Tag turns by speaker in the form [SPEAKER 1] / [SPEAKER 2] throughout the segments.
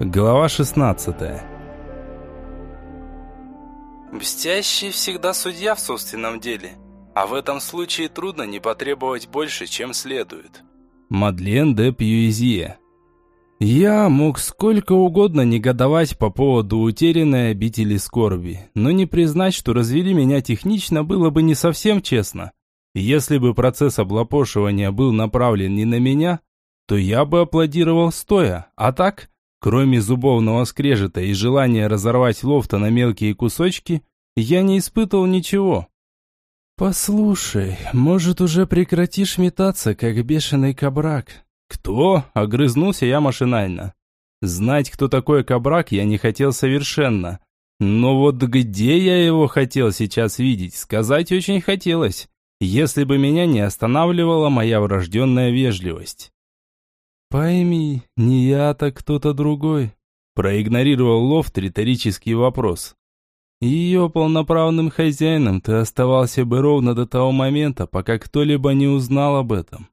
[SPEAKER 1] Глава 16
[SPEAKER 2] Мстящий всегда судья в собственном деле, а в этом случае трудно не потребовать больше, чем следует.
[SPEAKER 1] Мадлен де Пьюизье Я мог сколько угодно негодовать по поводу утерянной обители скорби, но не признать, что развели меня технично, было бы не совсем честно. Если бы процесс облапошивания был направлен не на меня, то я бы аплодировал стоя, а так Кроме зубовного скрежета и желания разорвать лофта на мелкие кусочки, я не испытывал ничего. «Послушай, может, уже прекратишь метаться, как бешеный кабрак?» «Кто?» – огрызнулся я машинально. Знать, кто такой кабрак, я не хотел совершенно. Но вот где я его хотел сейчас видеть, сказать очень хотелось, если бы меня не останавливала моя врожденная вежливость. «Пойми, не я, так кто-то другой», – проигнорировал Лофт риторический вопрос. «Ее полноправным хозяином ты оставался бы ровно до того момента, пока кто-либо не узнал об этом.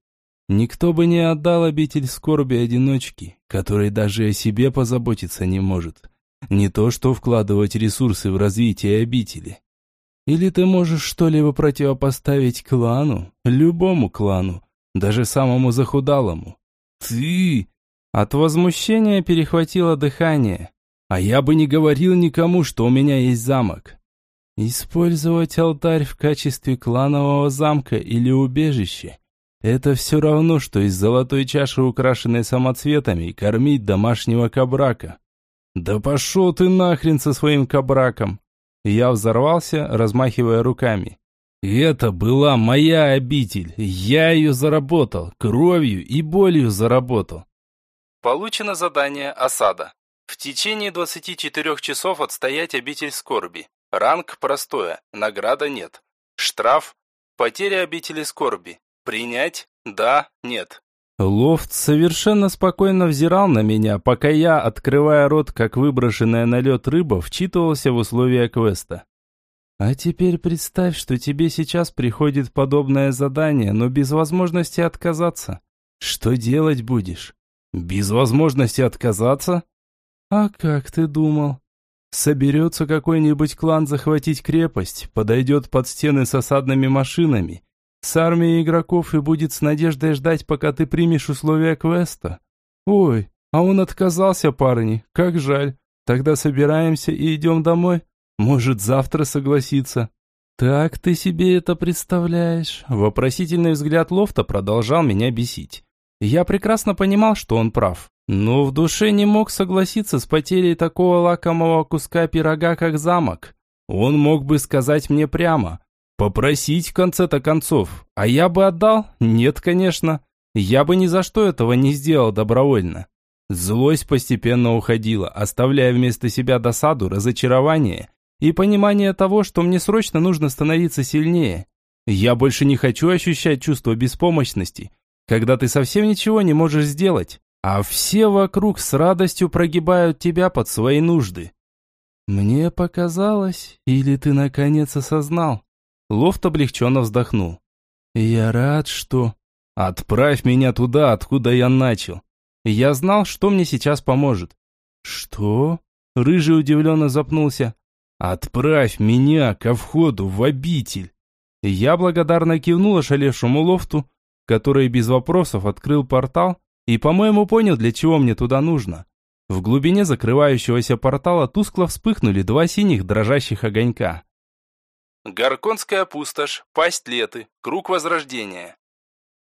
[SPEAKER 1] Никто бы не отдал обитель скорби одиночки, который даже о себе позаботиться не может. Не то что вкладывать ресурсы в развитие обители. Или ты можешь что-либо противопоставить клану, любому клану, даже самому захудалому, ты...» От возмущения перехватило дыхание. А я бы не говорил никому, что у меня есть замок. Использовать алтарь в качестве кланового замка или убежища – это все равно, что из золотой чаши, украшенной самоцветами, кормить домашнего кабрака. Да пошел ты нахрен со своим кабраком! Я взорвался, размахивая руками. Это была моя обитель. Я ее заработал. Кровью и болью заработал.
[SPEAKER 2] Получено задание «Осада». В течение 24 часов отстоять обитель скорби. Ранг простое, награда нет. Штраф – потеря обители скорби. Принять – да, нет.
[SPEAKER 1] Лофт совершенно спокойно взирал на меня, пока я, открывая рот, как выброшенная на лед рыба, вчитывался в условия квеста. А теперь представь, что тебе сейчас приходит подобное задание, но без возможности отказаться. Что делать будешь? Без возможности отказаться? А как ты думал? Соберется какой-нибудь клан захватить крепость, подойдет под стены с осадными машинами, с армией игроков и будет с надеждой ждать, пока ты примешь условия квеста. Ой, а он отказался, парни, как жаль. Тогда собираемся и идем домой. Может, завтра согласится. Так ты себе это представляешь? Вопросительный взгляд Лофта продолжал меня бесить. Я прекрасно понимал, что он прав, но в душе не мог согласиться с потерей такого лакомого куска пирога, как замок. Он мог бы сказать мне прямо, попросить в конце-то концов, а я бы отдал? Нет, конечно. Я бы ни за что этого не сделал добровольно. Злость постепенно уходила, оставляя вместо себя досаду, разочарование и понимание того, что мне срочно нужно становиться сильнее. Я больше не хочу ощущать чувство беспомощности, когда ты совсем ничего не можешь сделать, а все вокруг с радостью прогибают тебя под свои нужды. Мне показалось, или ты наконец осознал? Лофт облегченно вздохнул. Я рад, что... Отправь меня туда, откуда я начал. Я знал, что мне сейчас поможет. Что? Рыжий удивленно запнулся. «Отправь меня ко входу в обитель!» Я благодарно кивнул ошалевшему лофту, который без вопросов открыл портал и, по-моему, понял, для чего мне туда нужно. В глубине закрывающегося портала тускло вспыхнули два синих дрожащих огонька.
[SPEAKER 2] Горконская пустошь, пасть леты, круг возрождения.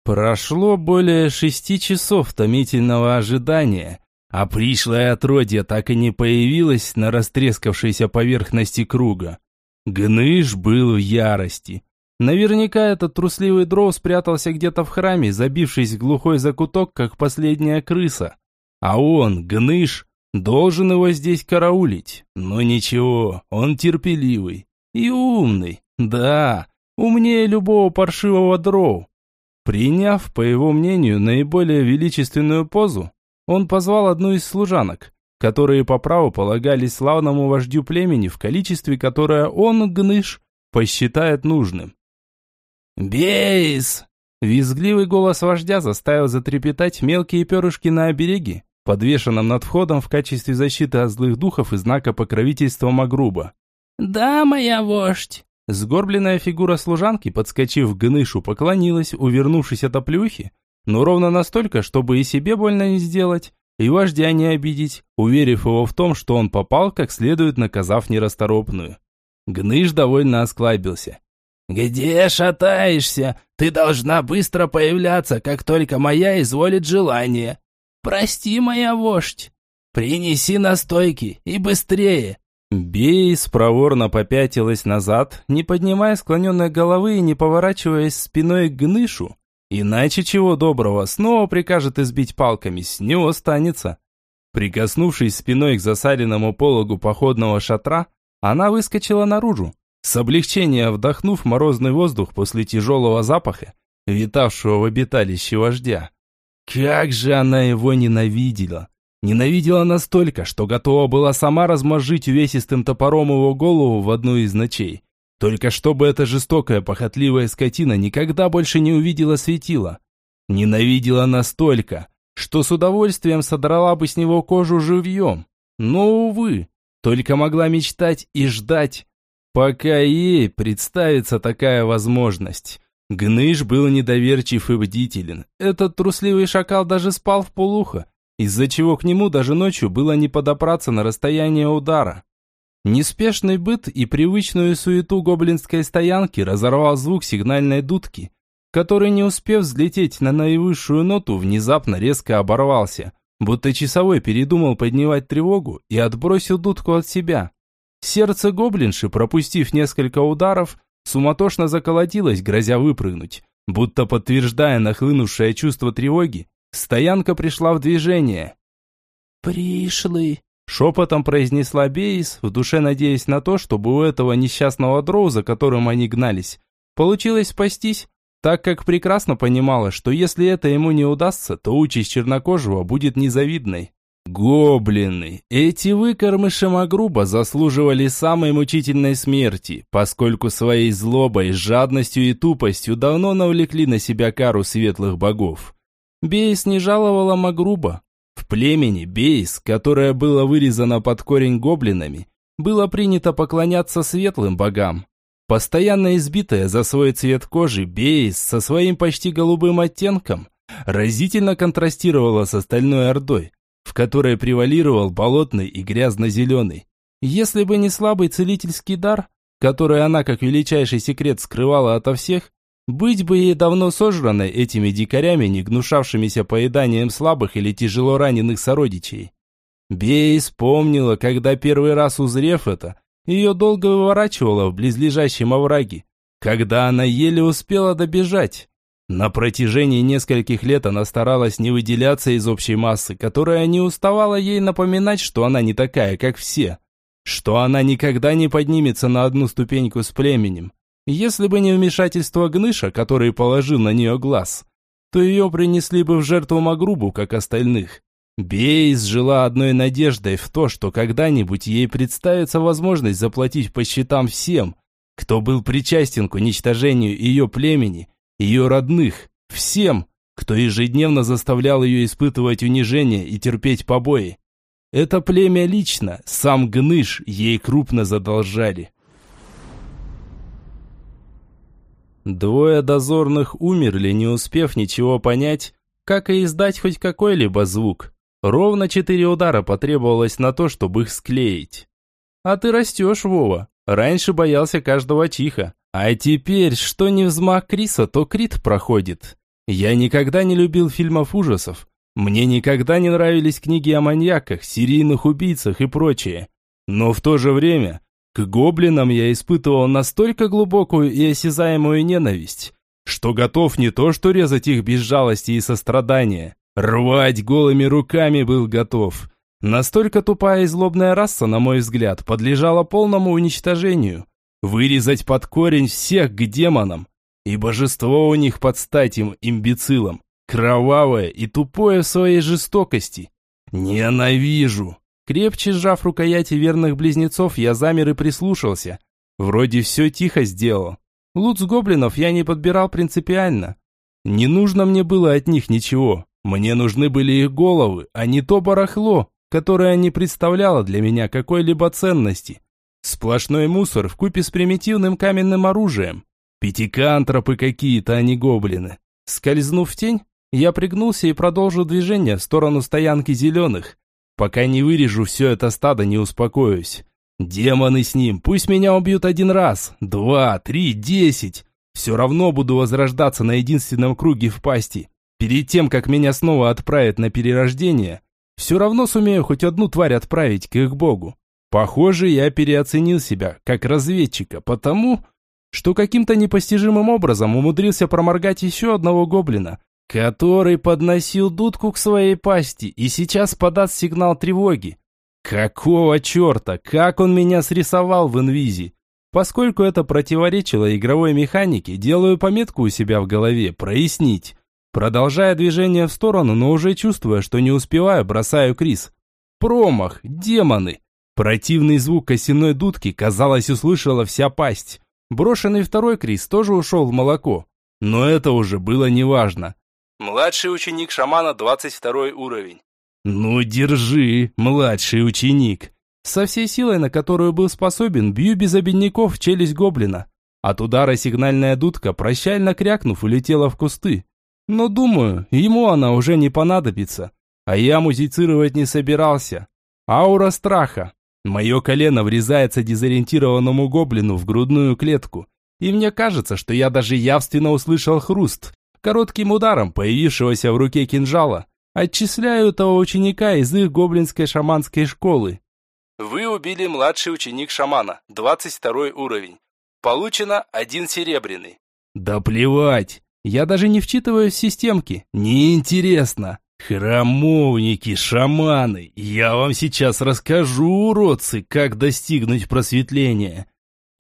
[SPEAKER 1] Прошло более шести часов томительного ожидания, а пришлое отродье так и не появилось на растрескавшейся поверхности круга. Гныш был в ярости. Наверняка этот трусливый дров спрятался где-то в храме, забившись в глухой закуток, как последняя крыса. А он, Гныш, должен его здесь караулить. Но ничего, он терпеливый и умный. Да, умнее любого паршивого дров. Приняв, по его мнению, наиболее величественную позу, он позвал одну из служанок, которые по праву полагались славному вождю племени в количестве, которое он, Гныш, посчитает нужным. «Бейс!» Визгливый голос вождя заставил затрепетать мелкие перышки на обереге, подвешенном над входом в качестве защиты от злых духов и знака покровительства Магруба.
[SPEAKER 3] «Да, моя вождь!»
[SPEAKER 1] Сгорбленная фигура служанки, подскочив к Гнышу, поклонилась, увернувшись от оплюхи, но ровно настолько, чтобы и себе больно не сделать, и вождя не обидеть, уверив его в том, что он попал, как следует наказав нерасторопную. Гныш довольно осклабился.
[SPEAKER 3] «Где шатаешься? Ты должна быстро появляться, как только моя изволит желание. Прости, моя вождь. Принеси настойки и быстрее!»
[SPEAKER 1] Бейс проворно попятилась назад, не поднимая склоненной головы и не поворачиваясь спиной к Гнышу, Иначе чего доброго, снова прикажет избить палками, с него останется. Прикоснувшись спиной к засаленному пологу походного шатра, она выскочила наружу, с облегчением вдохнув морозный воздух после тяжелого запаха, витавшего в обиталище вождя. Как же она его ненавидела! Ненавидела настолько, что готова была сама размозжить увесистым топором его голову в одну из ночей. Только чтобы эта жестокая, похотливая скотина никогда больше не увидела светила. Ненавидела настолько, что с удовольствием содрала бы с него кожу живьем. Но, увы, только могла мечтать и ждать, пока ей представится такая возможность. Гныш был недоверчив и бдителен. Этот трусливый шакал даже спал в полухо, из-за чего к нему даже ночью было не подобраться на расстояние удара. Неспешный быт и привычную суету гоблинской стоянки разорвал звук сигнальной дудки, который, не успев взлететь на наивысшую ноту, внезапно резко оборвался, будто часовой передумал поднимать тревогу и отбросил дудку от себя. Сердце гоблинши, пропустив несколько ударов, суматошно заколотилось, грозя выпрыгнуть. Будто подтверждая нахлынувшее чувство тревоги, стоянка пришла в движение.
[SPEAKER 3] «Пришлый»,
[SPEAKER 1] Шепотом произнесла Бейс, в душе надеясь на то, чтобы у этого несчастного дроу, за которым они гнались, получилось спастись, так как прекрасно понимала, что если это ему не удастся, то участь чернокожего будет незавидной. Гоблины! Эти выкормыши Магруба заслуживали самой мучительной смерти, поскольку своей злобой, жадностью и тупостью давно навлекли на себя кару светлых богов. Бейс не жаловала Магруба, в племени Бейс, которое было вырезано под корень гоблинами, было принято поклоняться светлым богам. Постоянно избитая за свой цвет кожи, Бейс со своим почти голубым оттенком разительно контрастировала с остальной ордой, в которой превалировал болотный и грязно-зеленый. Если бы не слабый целительский дар, который она как величайший секрет скрывала ото всех, быть бы ей давно сожранной этими дикарями, не гнушавшимися поеданием слабых или тяжело раненых сородичей. Бей вспомнила, когда первый раз узрев это, ее долго выворачивало в близлежащем овраге, когда она еле успела добежать. На протяжении нескольких лет она старалась не выделяться из общей массы, которая не уставала ей напоминать, что она не такая, как все, что она никогда не поднимется на одну ступеньку с племенем, если бы не вмешательство Гныша, который положил на нее глаз, то ее принесли бы в жертву Магрубу, как остальных. Бейс жила одной надеждой в то, что когда-нибудь ей представится возможность заплатить по счетам всем, кто был причастен к уничтожению ее племени, ее родных, всем, кто ежедневно заставлял ее испытывать унижение и терпеть побои. Это племя лично, сам Гныш, ей крупно задолжали. Двое дозорных умерли, не успев ничего понять, как и издать хоть какой-либо звук. Ровно четыре удара потребовалось на то, чтобы их склеить. А ты растешь, Вова. Раньше боялся каждого чиха. А теперь, что не взмах Криса, то Крит проходит. Я никогда не любил фильмов ужасов. Мне никогда не нравились книги о маньяках, серийных убийцах и прочее. Но в то же время к гоблинам я испытывал настолько глубокую и осязаемую ненависть, что готов не то что резать их без жалости и сострадания, рвать голыми руками был готов. Настолько тупая и злобная раса, на мой взгляд, подлежала полному уничтожению. Вырезать под корень всех к демонам. И божество у них под стать им имбецилам. Кровавое и тупое в своей жестокости. Ненавижу. Крепче сжав рукояти верных близнецов, я замер и прислушался. Вроде все тихо сделал. Лут с гоблинов я не подбирал принципиально. Не нужно мне было от них ничего. Мне нужны были их головы, а не то барахло, которое не представляло для меня какой-либо ценности. Сплошной мусор в купе с примитивным каменным оружием. Пятикантропы какие-то, а не гоблины. Скользнув в тень, я пригнулся и продолжил движение в сторону стоянки зеленых. Пока не вырежу все это стадо, не успокоюсь. Демоны с ним, пусть меня убьют один раз, два, три, десять. Все равно буду возрождаться на единственном круге в пасти. Перед тем, как меня снова отправят на перерождение, все равно сумею хоть одну тварь отправить к их богу. Похоже, я переоценил себя, как разведчика, потому, что каким-то непостижимым образом умудрился проморгать еще одного гоблина, который подносил дудку к своей пасти и сейчас подаст сигнал тревоги. Какого черта? Как он меня срисовал в инвизе? Поскольку это противоречило игровой механике, делаю пометку у себя в голове «прояснить». Продолжая движение в сторону, но уже чувствуя, что не успеваю, бросаю Крис. Промах, демоны. Противный звук косяной дудки, казалось, услышала вся пасть. Брошенный второй Крис тоже ушел в молоко. Но это уже было неважно.
[SPEAKER 2] Младший ученик шамана, 22 уровень.
[SPEAKER 1] Ну, держи, младший ученик. Со всей силой, на которую был способен, бью без обедняков в челюсть гоблина. От удара сигнальная дудка, прощально крякнув, улетела в кусты. Но думаю, ему она уже не понадобится. А я музицировать не собирался. Аура страха. Мое колено врезается дезориентированному гоблину в грудную клетку. И мне кажется, что я даже явственно услышал хруст. Коротким ударом появившегося в руке кинжала. Отчисляю этого ученика из их гоблинской шаманской школы.
[SPEAKER 2] Вы убили младший ученик шамана, 22 уровень. Получено один серебряный.
[SPEAKER 1] Да плевать. Я даже не вчитываюсь в системки. Неинтересно. Храмовники, шаманы, я вам сейчас расскажу, уродцы, как достигнуть просветления.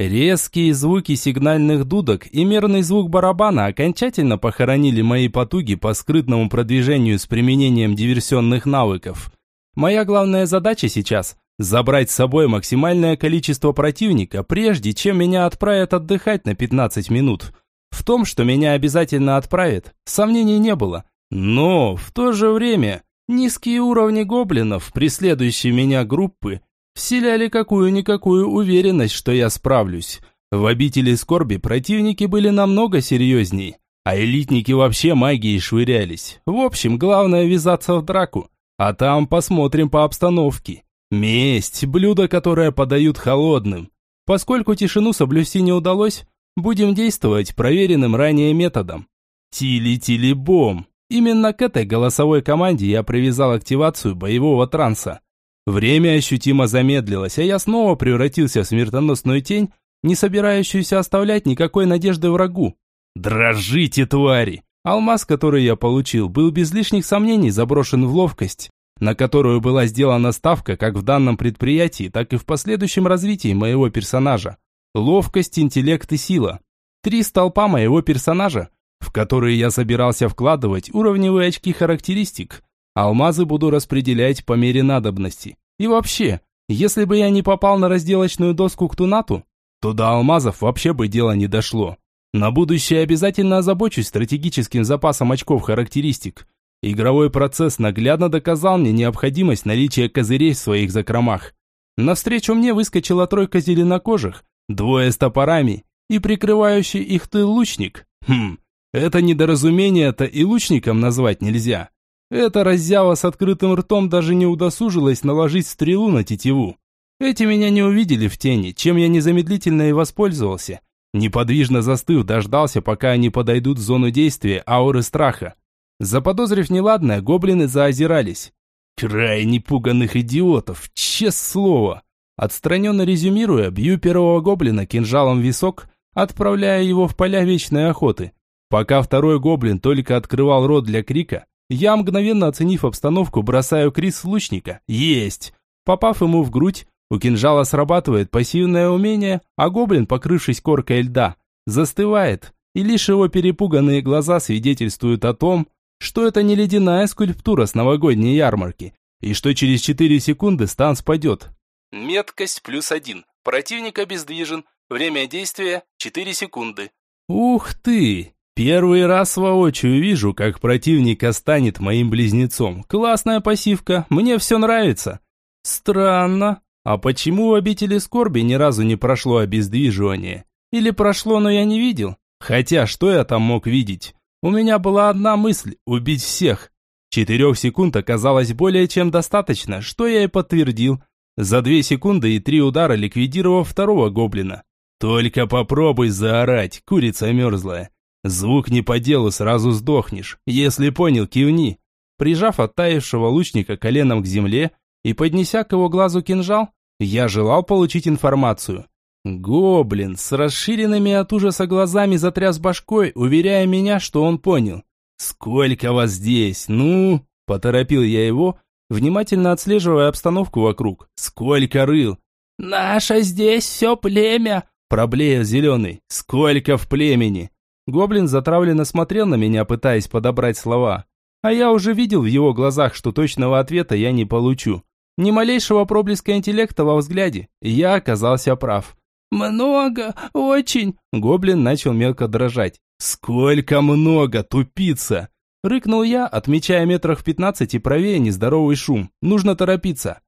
[SPEAKER 1] Резкие звуки сигнальных дудок и мерный звук барабана окончательно похоронили мои потуги по скрытному продвижению с применением диверсионных навыков. Моя главная задача сейчас – забрать с собой максимальное количество противника, прежде чем меня отправят отдыхать на 15 минут – в том, что меня обязательно отправят, сомнений не было. Но в то же время низкие уровни гоблинов, преследующие меня группы, вселяли какую-никакую уверенность, что я справлюсь. В обители скорби противники были намного серьезней, а элитники вообще магией швырялись. В общем, главное ввязаться в драку, а там посмотрим по обстановке. Месть – блюдо, которое подают холодным. Поскольку тишину соблюсти не удалось, Будем действовать проверенным ранее методом. Тили-тили-бом. Именно к этой голосовой команде я привязал активацию боевого транса. Время ощутимо замедлилось, а я снова превратился в смертоносную тень, не собирающуюся оставлять никакой надежды врагу. Дрожите, твари! Алмаз, который я получил, был без лишних сомнений заброшен в ловкость, на которую была сделана ставка как в данном предприятии, так и в последующем развитии моего персонажа. Ловкость, интеллект и сила. Три столпа моего персонажа, в которые я собирался вкладывать уровневые очки характеристик. Алмазы буду распределять по мере надобности. И вообще, если бы я не попал на разделочную доску к Тунату, то до алмазов вообще бы дело не дошло. На будущее обязательно озабочусь стратегическим запасом очков характеристик. Игровой процесс наглядно доказал мне необходимость наличия козырей в своих закромах. Навстречу мне выскочила тройка зеленокожих, Двое с топорами и прикрывающий их тыл лучник. Хм, это недоразумение-то и лучником назвать нельзя. Эта раззява с открытым ртом даже не удосужилась наложить стрелу на тетиву. Эти меня не увидели в тени, чем я незамедлительно и воспользовался. Неподвижно застыв, дождался, пока они подойдут в зону действия ауры страха. Заподозрив неладное, гоблины заозирались. Крайне пуганных идиотов, честное слово. Отстраненно резюмируя, бью первого гоблина кинжалом в висок, отправляя его в поля вечной охоты. Пока второй гоблин только открывал рот для крика, я, мгновенно оценив обстановку, бросаю Крис в лучника. Есть! Попав ему в грудь, у кинжала срабатывает пассивное умение, а гоблин, покрывшись коркой льда, застывает, и лишь его перепуганные глаза свидетельствуют о том, что это не ледяная скульптура с новогодней ярмарки, и что через 4 секунды стан спадет.
[SPEAKER 2] Меткость плюс один. Противник обездвижен. Время действия 4 секунды.
[SPEAKER 1] Ух ты! Первый раз воочию вижу, как противника станет моим близнецом. Классная пассивка, мне все нравится. Странно. А почему в обители скорби ни разу не прошло обездвиживание? Или прошло, но я не видел? Хотя, что я там мог видеть? У меня была одна мысль – убить всех. Четырех секунд оказалось более чем достаточно, что я и подтвердил. За две секунды и три удара ликвидировав второго гоблина. Только попробуй заорать, курица мерзлая. Звук не по делу, сразу сдохнешь. Если понял, кивни. Прижав оттаившего лучника коленом к земле и поднеся к его глазу кинжал, я желал получить информацию. Гоблин с расширенными от ужаса глазами затряс башкой, уверяя меня, что он понял. «Сколько вас здесь? Ну?» – поторопил я его, внимательно отслеживая обстановку вокруг. «Сколько рыл?»
[SPEAKER 3] «Наше здесь все племя!»
[SPEAKER 1] – проблеял зеленый. «Сколько в племени?» Гоблин затравленно смотрел на меня, пытаясь подобрать слова. А я уже видел в его глазах, что точного ответа я не получу. Ни малейшего проблеска интеллекта во взгляде. Я оказался прав.
[SPEAKER 3] «Много, очень!»
[SPEAKER 1] Гоблин начал мелко дрожать. «Сколько много, тупица!» Рыкнул я, отмечая метрах в пятнадцати правее нездоровый шум. Нужно торопиться.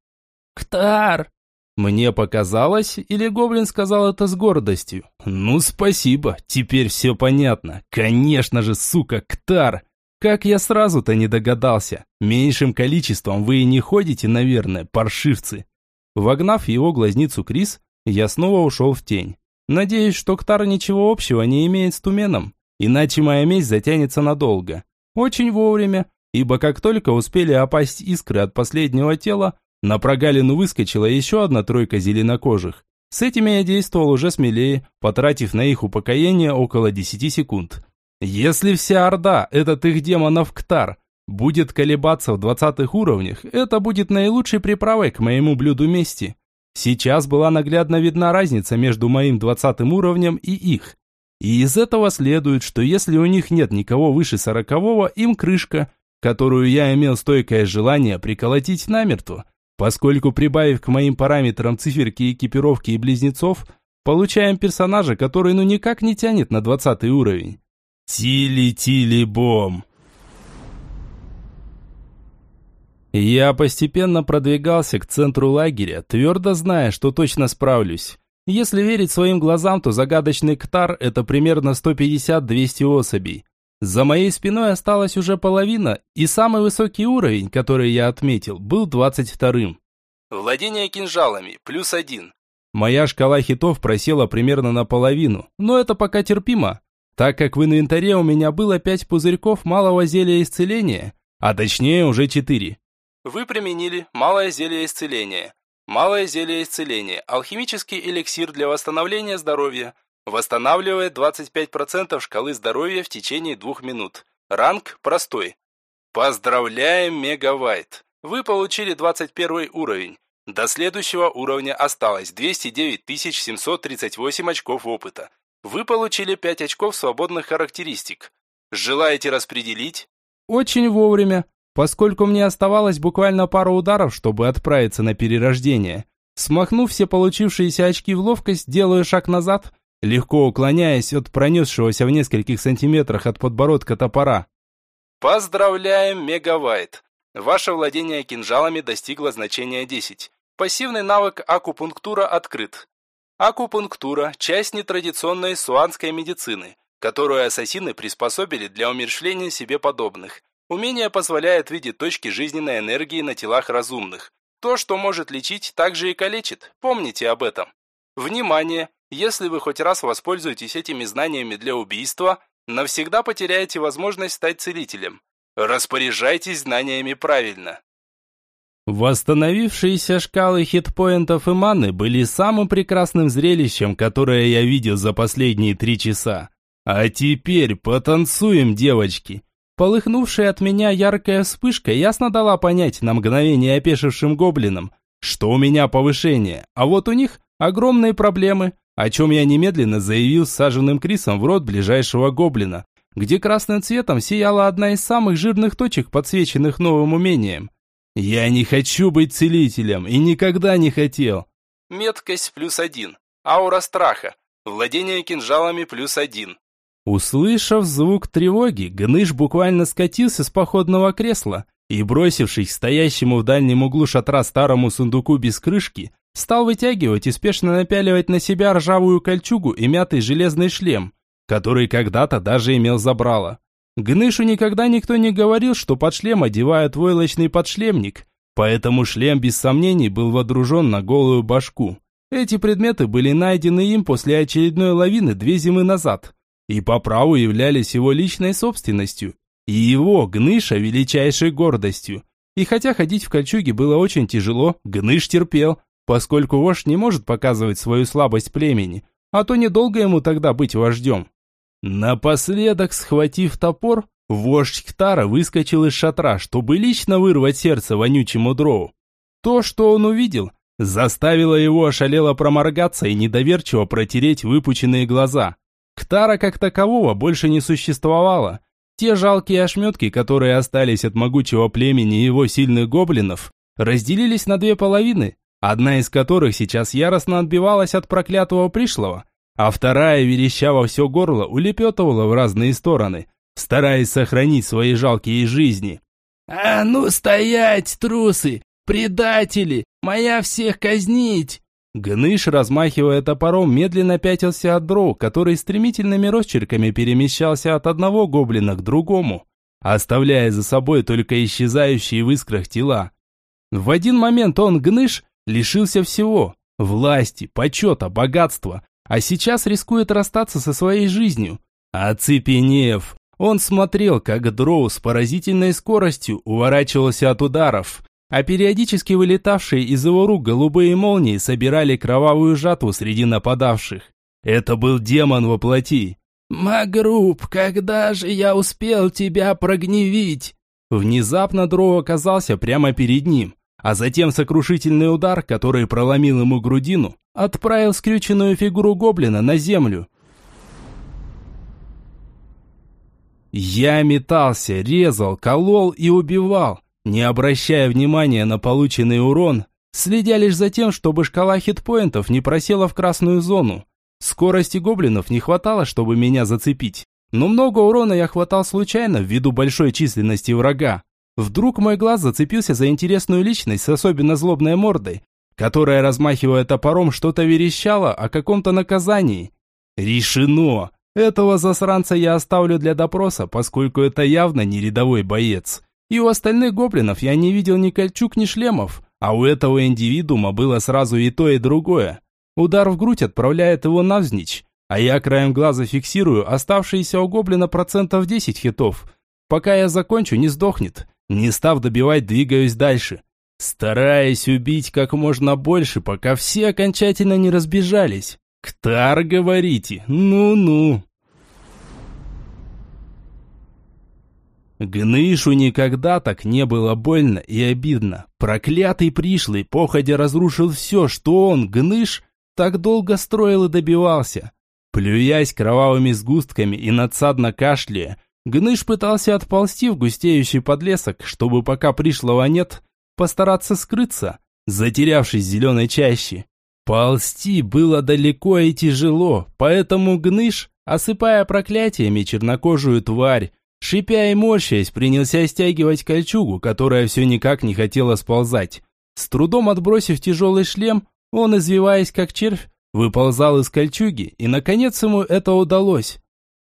[SPEAKER 3] «Ктар!»
[SPEAKER 1] Мне показалось, или гоблин сказал это с гордостью. Ну, спасибо, теперь все понятно. Конечно же, сука, Ктар. Как я сразу-то не догадался. Меньшим количеством вы и не ходите, наверное, паршивцы. Вогнав его глазницу Крис, я снова ушел в тень. Надеюсь, что Ктар ничего общего не имеет с Туменом, иначе моя месть затянется надолго. Очень вовремя, ибо как только успели опасть искры от последнего тела, на прогалину выскочила еще одна тройка зеленокожих. С этими я действовал уже смелее, потратив на их упокоение около 10 секунд. Если вся Орда, этот их демонов Ктар, будет колебаться в 20 уровнях, это будет наилучшей приправой к моему блюду мести. Сейчас была наглядно видна разница между моим 20 уровнем и их. И из этого следует, что если у них нет никого выше сорокового, им крышка, которую я имел стойкое желание приколотить намертво. Поскольку прибавив к моим параметрам циферки экипировки и близнецов, получаем персонажа, который ну никак не тянет на 20 уровень. Тили-тили-бом. Я постепенно продвигался к центру лагеря, твердо зная, что точно справлюсь. Если верить своим глазам, то загадочный Ктар – это примерно 150-200 особей. За моей спиной осталась уже половина, и самый высокий уровень, который я отметил, был 22-м.
[SPEAKER 2] Владение кинжалами – плюс один.
[SPEAKER 1] Моя шкала хитов просела примерно наполовину, но это пока терпимо, так как в инвентаре у меня было 5 пузырьков малого зелья исцеления, а точнее уже 4.
[SPEAKER 2] Вы применили малое зелье исцеления. Малое зелье исцеления – алхимический эликсир для восстановления здоровья, Восстанавливает 25% шкалы здоровья в течение двух минут. Ранг простой. Поздравляем, Мегавайт! Вы получили 21 уровень. До следующего уровня осталось 209 738 очков опыта. Вы получили 5 очков свободных характеристик. Желаете распределить?
[SPEAKER 1] Очень вовремя, поскольку мне оставалось буквально пару ударов, чтобы отправиться на перерождение. Смахнув все получившиеся очки в ловкость, делаю шаг назад – легко уклоняясь от пронесшегося в нескольких сантиметрах от подбородка топора.
[SPEAKER 2] Поздравляем, Мегавайт! Ваше владение кинжалами достигло значения 10. Пассивный навык акупунктура открыт. Акупунктура – часть нетрадиционной суанской медицины, которую ассасины приспособили для умершления себе подобных. Умение позволяет видеть точки жизненной энергии на телах разумных. То, что может лечить, также и калечит. Помните об этом. Внимание! Если вы хоть раз воспользуетесь этими знаниями для убийства, навсегда потеряете возможность стать целителем. Распоряжайтесь знаниями правильно.
[SPEAKER 1] Восстановившиеся шкалы хитпоинтов и маны были самым прекрасным зрелищем, которое я видел за последние три часа. А теперь потанцуем, девочки. Полыхнувшая от меня яркая вспышка ясно дала понять на мгновение опешившим гоблинам, что у меня повышение, а вот у них огромные проблемы о чем я немедленно заявил саженным Крисом в рот ближайшего гоблина, где красным цветом сияла одна из самых жирных точек, подсвеченных новым умением. «Я не хочу быть целителем и никогда не хотел!»
[SPEAKER 2] Меткость плюс один. Аура страха. Владение кинжалами плюс один.
[SPEAKER 1] Услышав звук тревоги, Гныш буквально скатился с походного кресла и, бросившись к стоящему в дальнем углу шатра старому сундуку без крышки, стал вытягивать и спешно напяливать на себя ржавую кольчугу и мятый железный шлем, который когда-то даже имел забрало. Гнышу никогда никто не говорил, что под шлем одевают войлочный подшлемник, поэтому шлем без сомнений был водружен на голую башку. Эти предметы были найдены им после очередной лавины две зимы назад и по праву являлись его личной собственностью, и его, Гныша, величайшей гордостью. И хотя ходить в кольчуге было очень тяжело, Гныш терпел, поскольку вождь не может показывать свою слабость племени, а то недолго ему тогда быть вождем. Напоследок, схватив топор, вождь Ктара выскочил из шатра, чтобы лично вырвать сердце вонючему дроу. То, что он увидел, заставило его ошалело проморгаться и недоверчиво протереть выпученные глаза. Ктара как такового больше не существовало. Те жалкие ошметки, которые остались от могучего племени и его сильных гоблинов, разделились на две половины, одна из которых сейчас яростно отбивалась от проклятого пришлого, а вторая, вереща все горло, улепетывала в разные стороны, стараясь сохранить свои жалкие жизни.
[SPEAKER 3] «А ну стоять, трусы! Предатели! Моя всех казнить!»
[SPEAKER 1] Гныш, размахивая топором, медленно пятился от дроу, который стремительными росчерками перемещался от одного гоблина к другому, оставляя за собой только исчезающие в искрах тела. В один момент он, Гныш, лишился всего – власти, почета, богатства, а сейчас рискует расстаться со своей жизнью. Оцепенев, он смотрел, как дроу с поразительной скоростью уворачивался от ударов, а периодически вылетавшие из его рук голубые молнии собирали кровавую жатву среди нападавших. Это был демон во плоти.
[SPEAKER 3] «Магруб, когда же я успел тебя прогневить?»
[SPEAKER 1] Внезапно Дроу оказался прямо перед ним, а затем сокрушительный удар, который проломил ему грудину, отправил скрюченную фигуру гоблина на землю. Я метался, резал, колол и убивал, не обращая внимания на полученный урон, следя лишь за тем, чтобы шкала хитпоинтов не просела в красную зону. Скорости гоблинов не хватало, чтобы меня зацепить, но много урона я хватал случайно ввиду большой численности врага. Вдруг мой глаз зацепился за интересную личность с особенно злобной мордой, которая, размахивая топором, что-то верещала о каком-то наказании. Решено! Этого засранца я оставлю для допроса, поскольку это явно не рядовой боец. И у остальных гоблинов я не видел ни кольчуг, ни шлемов, а у этого индивидуума было сразу и то, и другое. Удар в грудь отправляет его навзничь, а я краем глаза фиксирую оставшиеся у гоблина процентов 10 хитов. Пока я закончу, не сдохнет. Не став добивать, двигаюсь дальше. Стараясь убить как можно больше, пока все окончательно не разбежались. «Ктар, говорите? Ну-ну!» Гнышу никогда так не было больно и обидно. Проклятый пришлый походя разрушил все, что он, Гныш, так долго строил и добивался. Плюясь кровавыми сгустками и надсадно кашляя, Гныш пытался отползти в густеющий подлесок, чтобы пока пришлого нет, постараться скрыться, затерявшись в зеленой чаще. Ползти было далеко и тяжело, поэтому Гныш, осыпая проклятиями чернокожую тварь, Шипя и морщаясь, принялся стягивать кольчугу, которая все никак не хотела сползать. С трудом отбросив тяжелый шлем, он, извиваясь как червь, выползал из кольчуги, и, наконец, ему это удалось.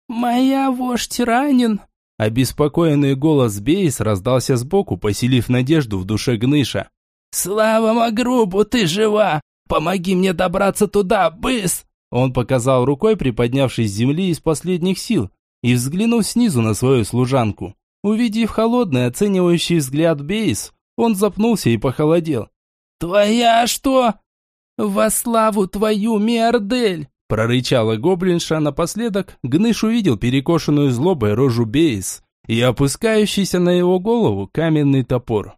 [SPEAKER 3] «Моя вождь ранен!»
[SPEAKER 1] Обеспокоенный голос Бейс раздался сбоку, поселив надежду в душе Гныша.
[SPEAKER 3] «Слава Магрубу, ты жива! Помоги мне добраться туда, быс!»
[SPEAKER 1] Он показал рукой, приподнявшись с земли из последних сил, и взглянув снизу на свою служанку. Увидев холодный оценивающий взгляд Бейс, он запнулся и похолодел.
[SPEAKER 3] «Твоя что?» «Во славу твою, Миардель!»
[SPEAKER 1] Прорычала гоблинша напоследок. Гныш увидел перекошенную злобой рожу Бейс и опускающийся на его голову каменный топор.